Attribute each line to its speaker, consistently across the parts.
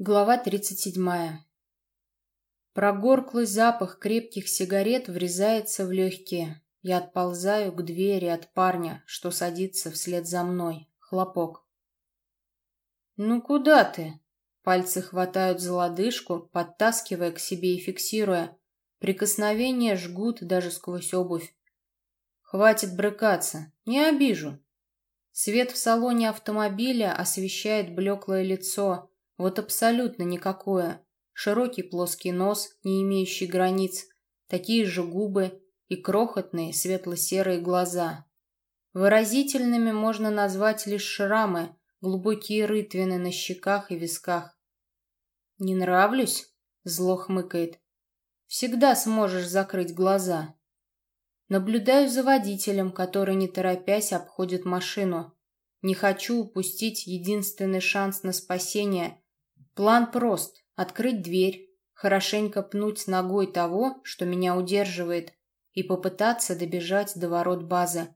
Speaker 1: Глава 37. Прогорклый запах крепких сигарет врезается в легкие. Я отползаю к двери от парня, что садится вслед за мной. Хлопок. «Ну куда ты?» Пальцы хватают за лодыжку, подтаскивая к себе и фиксируя. Прикосновения жгут даже сквозь обувь. «Хватит брыкаться, не обижу». Свет в салоне автомобиля освещает блеклое лицо, вот абсолютно никакое. Широкий плоский нос, не имеющий границ, такие же губы и крохотные светло-серые глаза. Выразительными можно назвать лишь шрамы, глубокие рытвины на щеках и висках. «Не нравлюсь?» — зло хмыкает. «Всегда сможешь закрыть глаза». Наблюдаю за водителем, который, не торопясь, обходит машину. Не хочу упустить единственный шанс на спасение, План прост — открыть дверь, хорошенько пнуть ногой того, что меня удерживает, и попытаться добежать до ворот базы.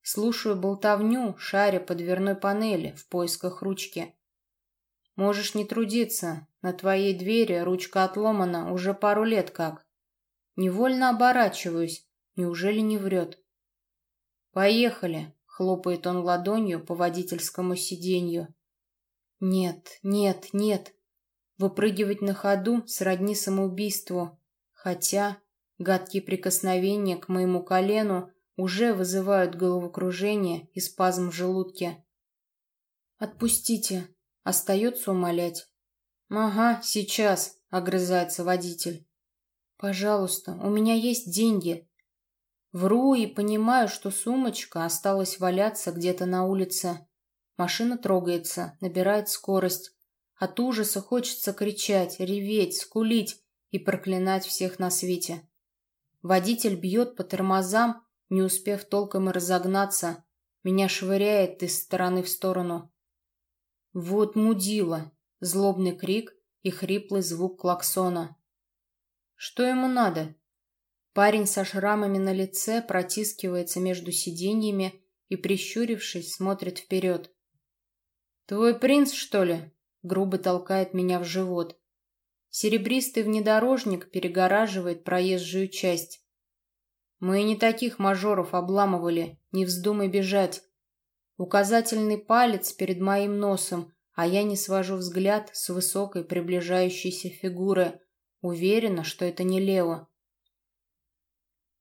Speaker 1: Слушаю болтовню, шаря по дверной панели в поисках ручки. Можешь не трудиться, на твоей двери ручка отломана уже пару лет как. Невольно оборачиваюсь, неужели не врет? «Поехали!» — хлопает он ладонью по водительскому сиденью. «Нет, нет, нет!» Выпрыгивать на ходу сродни самоубийству, хотя гадкие прикосновения к моему колену уже вызывают головокружение и спазм в желудке. «Отпустите!» — остается умолять. «Ага, сейчас!» — огрызается водитель. «Пожалуйста, у меня есть деньги!» Вру и понимаю, что сумочка осталась валяться где-то на улице. Машина трогается, набирает скорость. От ужаса хочется кричать, реветь, скулить и проклинать всех на свете. Водитель бьет по тормозам, не успев толком и разогнаться. Меня швыряет из стороны в сторону. Вот мудила. Злобный крик и хриплый звук клаксона. Что ему надо? Парень со шрамами на лице протискивается между сиденьями и, прищурившись, смотрит вперед. «Твой принц, что ли?» Грубо толкает меня в живот. Серебристый внедорожник перегораживает проезжую часть. Мы не таких мажоров обламывали, не вздумай бежать. Указательный палец перед моим носом, а я не свожу взгляд с высокой приближающейся фигуры. Уверена, что это не Лео.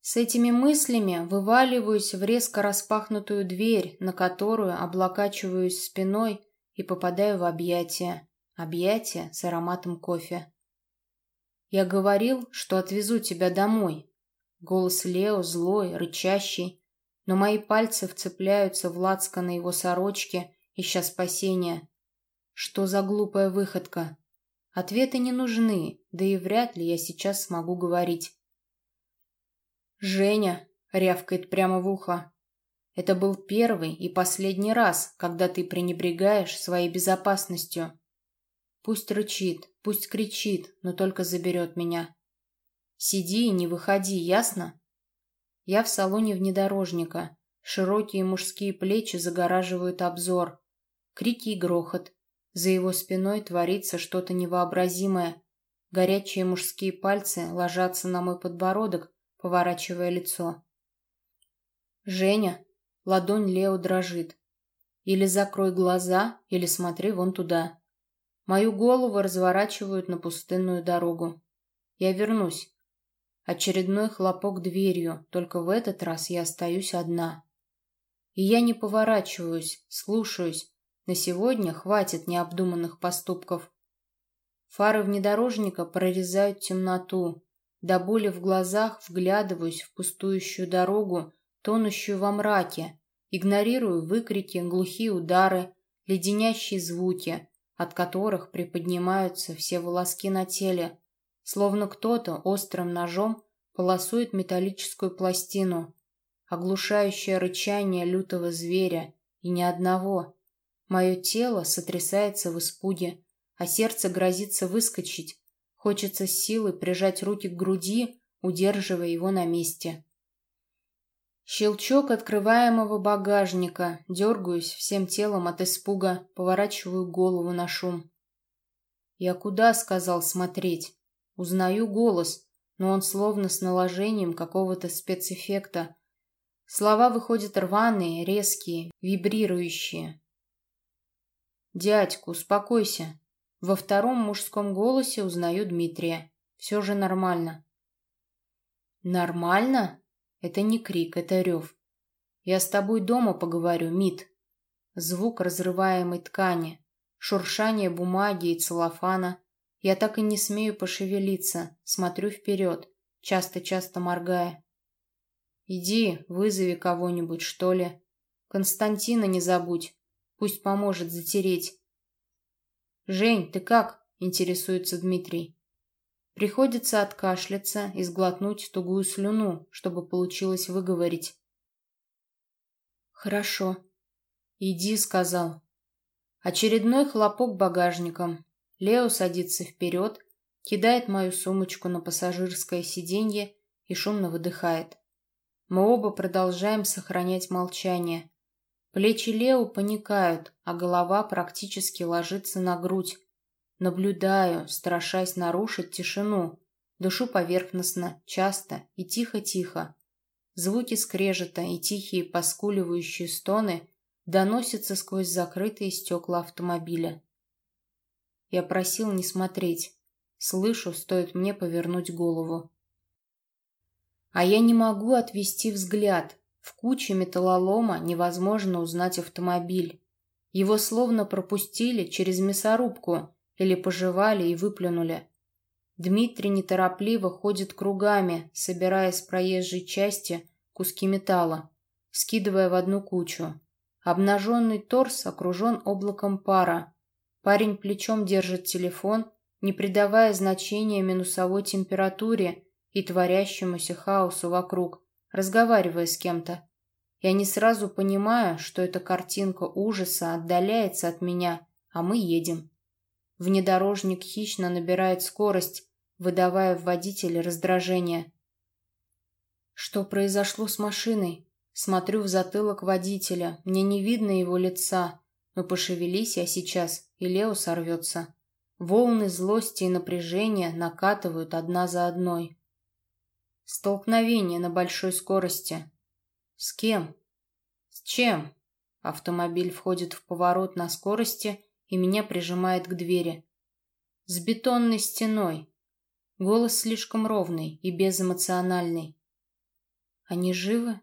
Speaker 1: С этими мыслями вываливаюсь в резко распахнутую дверь, на которую облокачиваюсь спиной и попадаю в объятия. Объятия с ароматом кофе. «Я говорил, что отвезу тебя домой». Голос Лео злой, рычащий, но мои пальцы вцепляются в лацко на его сорочке, ища спасения. Что за глупая выходка? Ответы не нужны, да и вряд ли я сейчас смогу говорить. «Женя!» — рявкает прямо в ухо. Это был первый и последний раз, когда ты пренебрегаешь своей безопасностью. Пусть рычит, пусть кричит, но только заберет меня. Сиди и не выходи, ясно? Я в салоне внедорожника. Широкие мужские плечи загораживают обзор. Крики и грохот. За его спиной творится что-то невообразимое. Горячие мужские пальцы ложатся на мой подбородок, поворачивая лицо. «Женя!» Ладонь Лео дрожит. Или закрой глаза, или смотри вон туда. Мою голову разворачивают на пустынную дорогу. Я вернусь. Очередной хлопок дверью, только в этот раз я остаюсь одна. И я не поворачиваюсь, слушаюсь. На сегодня хватит необдуманных поступков. Фары внедорожника прорезают темноту. До боли в глазах вглядываюсь в пустующую дорогу, тонущую во мраке, игнорирую выкрики, глухие удары, леденящие звуки, от которых приподнимаются все волоски на теле, словно кто-то острым ножом полосует металлическую пластину, оглушающее рычание лютого зверя, и ни одного. Мое тело сотрясается в испуге, а сердце грозится выскочить. Хочется с силой прижать руки к груди, удерживая его на месте. Щелчок открываемого багажника. Дергаюсь всем телом от испуга, поворачиваю голову на шум. Я куда сказал смотреть? Узнаю голос, но он словно с наложением какого-то спецэффекта. Слова выходят рваные, резкие, вибрирующие. «Дядька, успокойся». Во втором мужском голосе узнаю Дмитрия. Все же нормально. «Нормально?» Это не крик, это рев. «Я с тобой дома поговорю, Мит». Звук разрываемой ткани, шуршание бумаги и целлофана. Я так и не смею пошевелиться, смотрю вперед, часто-часто моргая. «Иди, вызови кого-нибудь, что ли. Константина не забудь, пусть поможет затереть». «Жень, ты как?» — интересуется Дмитрий. Приходится откашляться и сглотнуть тугую слюну, чтобы получилось выговорить. «Хорошо. Иди», — сказал. Очередной хлопок багажником. Лео садится вперед, кидает мою сумочку на пассажирское сиденье и шумно выдыхает. Мы оба продолжаем сохранять молчание. Плечи Лео паникают, а голова практически ложится на грудь. Наблюдаю, страшась нарушить тишину. Дышу поверхностно, часто и тихо-тихо. Звуки скрежета и тихие поскуливающие стоны доносятся сквозь закрытые стекла автомобиля. Я просил не смотреть. Слышу, стоит мне повернуть голову. А я не могу отвести взгляд. В куче металлолома невозможно узнать автомобиль. Его словно пропустили через мясорубку или пожевали и выплюнули. Дмитрий неторопливо ходит кругами, собирая с проезжей части куски металла, скидывая в одну кучу. Обнаженный торс окружен облаком пара. Парень плечом держит телефон, не придавая значения минусовой температуре и творящемуся хаосу вокруг, разговаривая с кем-то. Я не сразу понимаю, что эта картинка ужаса отдаляется от меня, а мы едем. Внедорожник хищно набирает скорость, выдавая в водителе раздражение. Что произошло с машиной? Смотрю в затылок водителя. Мне не видно его лица. Но пошевелись я сейчас, и Лео сорвется. Волны злости и напряжения накатывают одна за одной. Столкновение на большой скорости. С кем? С чем? Автомобиль входит в поворот на скорости и меня прижимает к двери. С бетонной стеной. Голос слишком ровный и безэмоциональный. Они живы?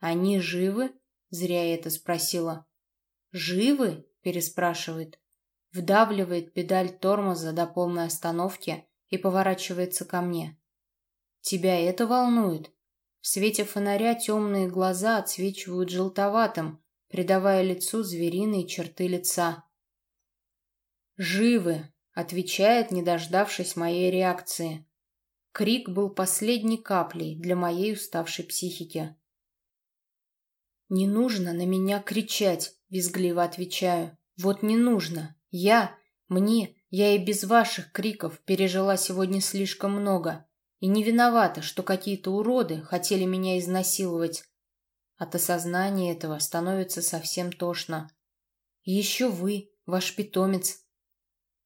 Speaker 1: Они живы? Зря я это спросила. Живы? Переспрашивает. Вдавливает педаль тормоза до полной остановки и поворачивается ко мне. Тебя это волнует? В свете фонаря темные глаза отсвечивают желтоватым, придавая лицу звериные черты лица. «Живы!» — отвечает, не дождавшись моей реакции. Крик был последней каплей для моей уставшей психики. «Не нужно на меня кричать», — визгливо отвечаю. «Вот не нужно. Я, мне, я и без ваших криков пережила сегодня слишком много. И не виновата, что какие-то уроды хотели меня изнасиловать. От осознания этого становится совсем тошно. Еще вы, ваш питомец,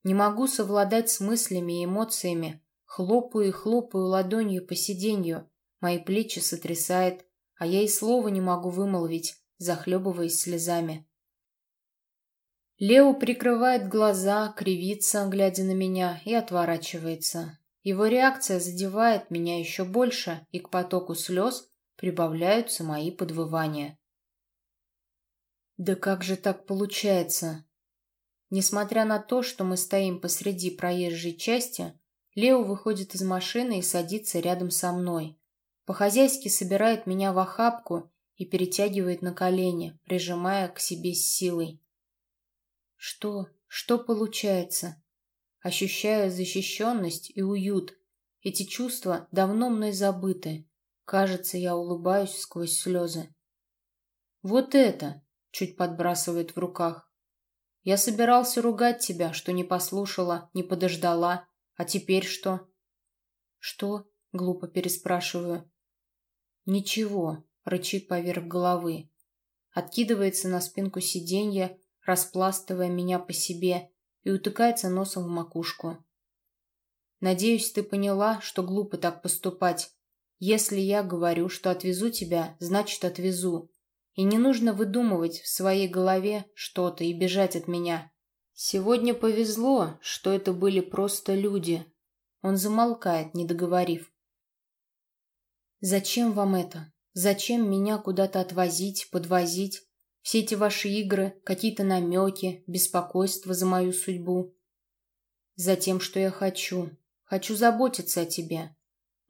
Speaker 1: не могу совладать с мыслями и эмоциями. Хлопаю и хлопаю ладонью по сиденью. Мои плечи сотрясает, а я и слова не могу вымолвить, захлебываясь слезами. Лео прикрывает глаза, кривится, глядя на меня, и отворачивается. Его реакция задевает меня еще больше, и к потоку слез прибавляются мои подвывания. «Да как же так получается?» Несмотря на то, что мы стоим посреди проезжей части, Лео выходит из машины и садится рядом со мной. По-хозяйски собирает меня в охапку и перетягивает на колени, прижимая к себе с силой. Что? Что получается? Ощущаю защищенность и уют. Эти чувства давно мной забыты. Кажется, я улыбаюсь сквозь слезы. Вот это! Чуть подбрасывает в руках. Я собирался ругать тебя, что не послушала, не подождала. А теперь что? Что? Глупо переспрашиваю. Ничего, рычит поверх головы. Откидывается на спинку сиденья, распластывая меня по себе, и утыкается носом в макушку. Надеюсь, ты поняла, что глупо так поступать. Если я говорю, что отвезу тебя, значит отвезу. И не нужно выдумывать в своей голове что-то и бежать от меня. Сегодня повезло, что это были просто люди. Он замолкает, не договорив. Зачем вам это? Зачем меня куда-то отвозить, подвозить? Все эти ваши игры, какие-то намеки, беспокойство за мою судьбу. Затем, что я хочу. Хочу заботиться о тебе.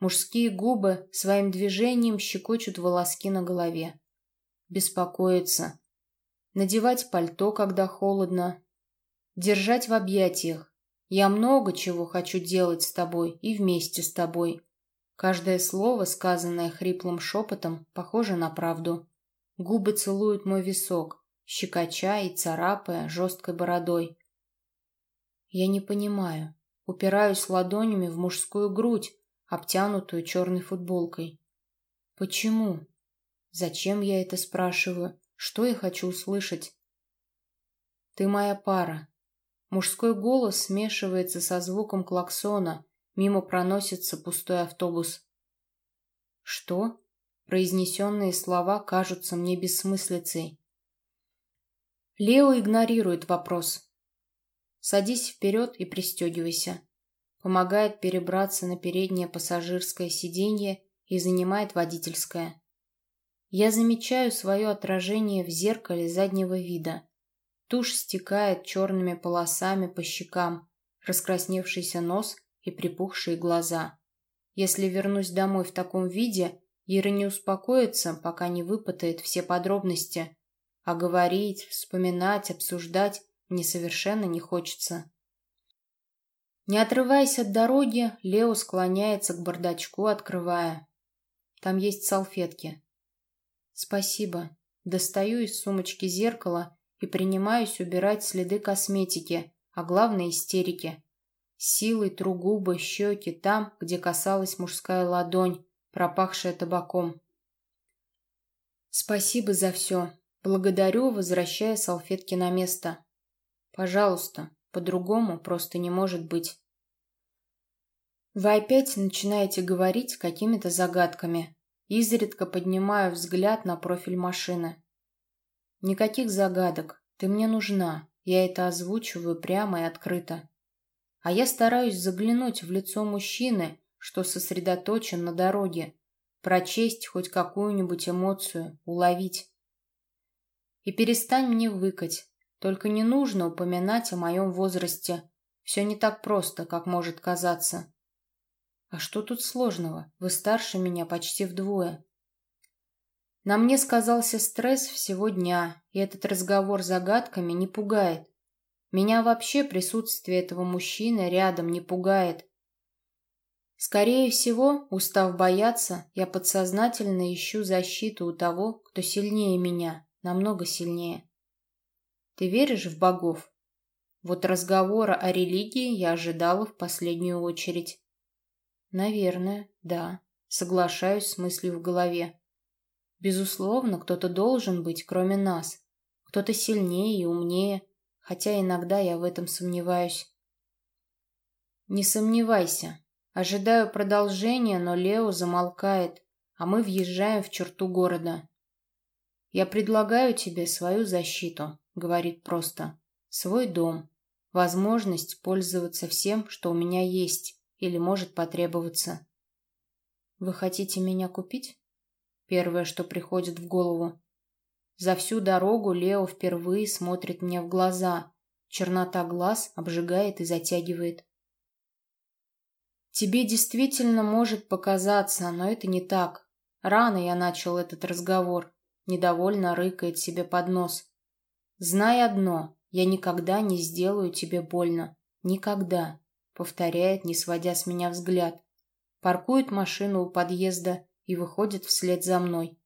Speaker 1: Мужские губы своим движением щекочут волоски на голове. Беспокоиться. Надевать пальто, когда холодно. Держать в объятиях. Я много чего хочу делать с тобой и вместе с тобой. Каждое слово, сказанное хриплым шепотом, похоже на правду. Губы целуют мой висок, щекоча и царапая жесткой бородой. Я не понимаю. Упираюсь ладонями в мужскую грудь, обтянутую черной футболкой. Почему? Зачем я это спрашиваю? Что я хочу услышать? Ты моя пара. Мужской голос смешивается со звуком клаксона, мимо проносится пустой автобус. Что? Произнесенные слова кажутся мне бессмыслицей. Лео игнорирует вопрос. Садись вперед и пристегивайся. Помогает перебраться на переднее пассажирское сиденье и занимает водительское. Я замечаю свое отражение в зеркале заднего вида. Тушь стекает черными полосами по щекам, раскрасневшийся нос и припухшие глаза. Если вернусь домой в таком виде, Ира не успокоится, пока не выпытает все подробности. А говорить, вспоминать, обсуждать мне совершенно не хочется. Не отрываясь от дороги, Лео склоняется к бардачку, открывая. Там есть салфетки. Спасибо. Достаю из сумочки зеркало и принимаюсь убирать следы косметики, а главное истерики. Силой тру губы, щеки там, где касалась мужская ладонь, пропахшая табаком. Спасибо за все. Благодарю, возвращая салфетки на место. Пожалуйста, по-другому просто не может быть. Вы опять начинаете говорить какими-то загадками. Изредка поднимаю взгляд на профиль машины. Никаких загадок. Ты мне нужна. Я это озвучиваю прямо и открыто. А я стараюсь заглянуть в лицо мужчины, что сосредоточен на дороге, прочесть хоть какую-нибудь эмоцию, уловить. И перестань мне выкать. Только не нужно упоминать о моем возрасте. Все не так просто, как может казаться. А что тут сложного? Вы старше меня почти вдвое. На мне сказался стресс всего дня, и этот разговор загадками не пугает. Меня вообще присутствие этого мужчины рядом не пугает. Скорее всего, устав бояться, я подсознательно ищу защиту у того, кто сильнее меня, намного сильнее. Ты веришь в богов? Вот разговора о религии я ожидала в последнюю очередь. Наверное, да, соглашаюсь с мыслью в голове. Безусловно, кто-то должен быть, кроме нас. Кто-то сильнее и умнее, хотя иногда я в этом сомневаюсь. Не сомневайся, Ожидаю продолжения, но Лео замолкает, а мы въезжаем в черту города. «Я предлагаю тебе свою защиту», — говорит просто. «Свой дом. Возможность пользоваться всем, что у меня есть или может потребоваться». «Вы хотите меня купить?» Первое, что приходит в голову. За всю дорогу Лео впервые смотрит мне в глаза. Чернота глаз обжигает и затягивает. Тебе действительно может показаться, но это не так. Рано я начал этот разговор. Недовольно рыкает себе под нос. Знай одно, я никогда не сделаю тебе больно. Никогда. Повторяет, не сводя с меня взгляд. Паркует машину у подъезда и выходит вслед за мной.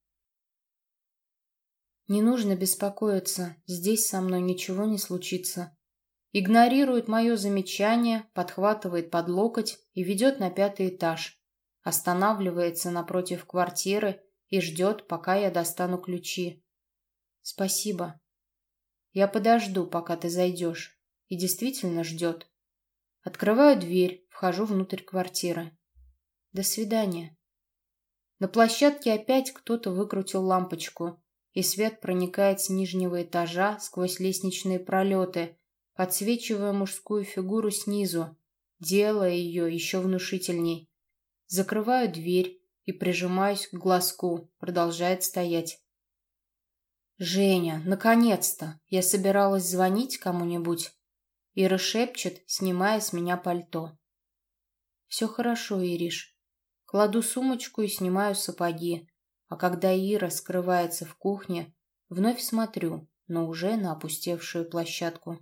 Speaker 1: Не нужно беспокоиться, здесь со мной ничего не случится. Игнорирует мое замечание, подхватывает под локоть и ведет на пятый этаж. Останавливается напротив квартиры и ждет, пока я достану ключи. Спасибо. Я подожду, пока ты зайдешь. и действительно ждет. Открываю дверь, вхожу внутрь квартиры. До свидания. На площадке опять кто-то выкрутил лампочку, и свет проникает с нижнего этажа сквозь лестничные пролеты, подсвечивая мужскую фигуру снизу, делая ее еще внушительней. Закрываю дверь и прижимаюсь к глазку, продолжает стоять. «Женя, наконец-то! Я собиралась звонить кому-нибудь». Ира шепчет, снимая с меня пальто. «Все хорошо, Ириш». Кладу сумочку и снимаю сапоги, а когда Ира скрывается в кухне, вновь смотрю, но уже на опустевшую площадку.